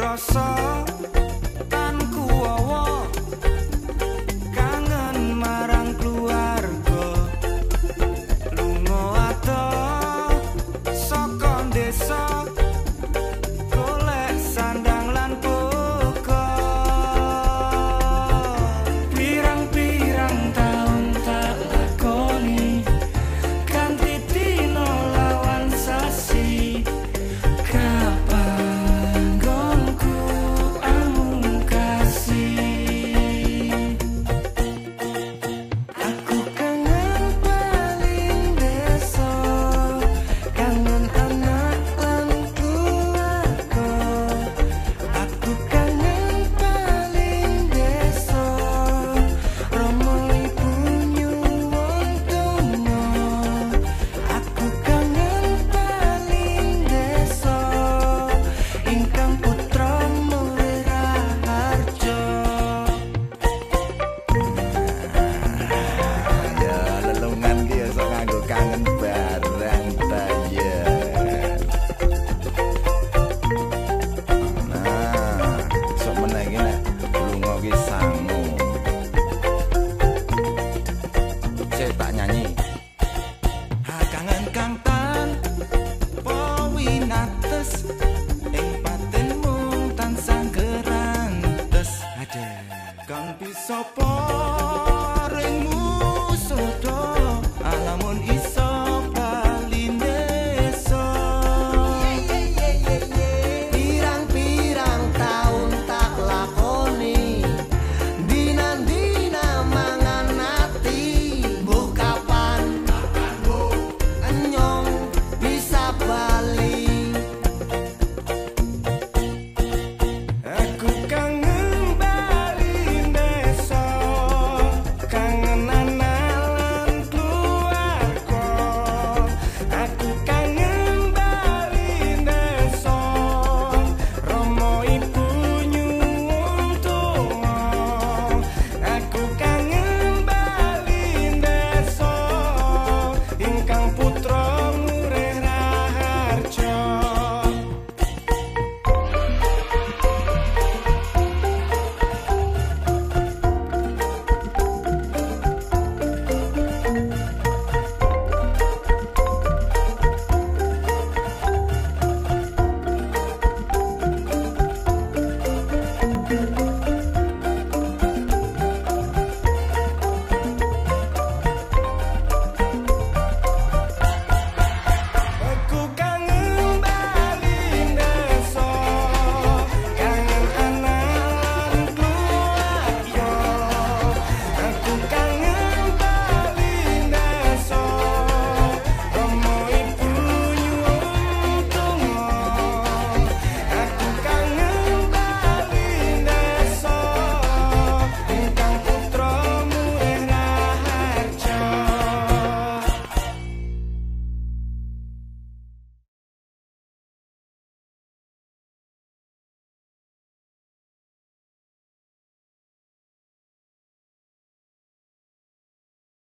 rasa. Tak nyanyi. Ha kangen kang tan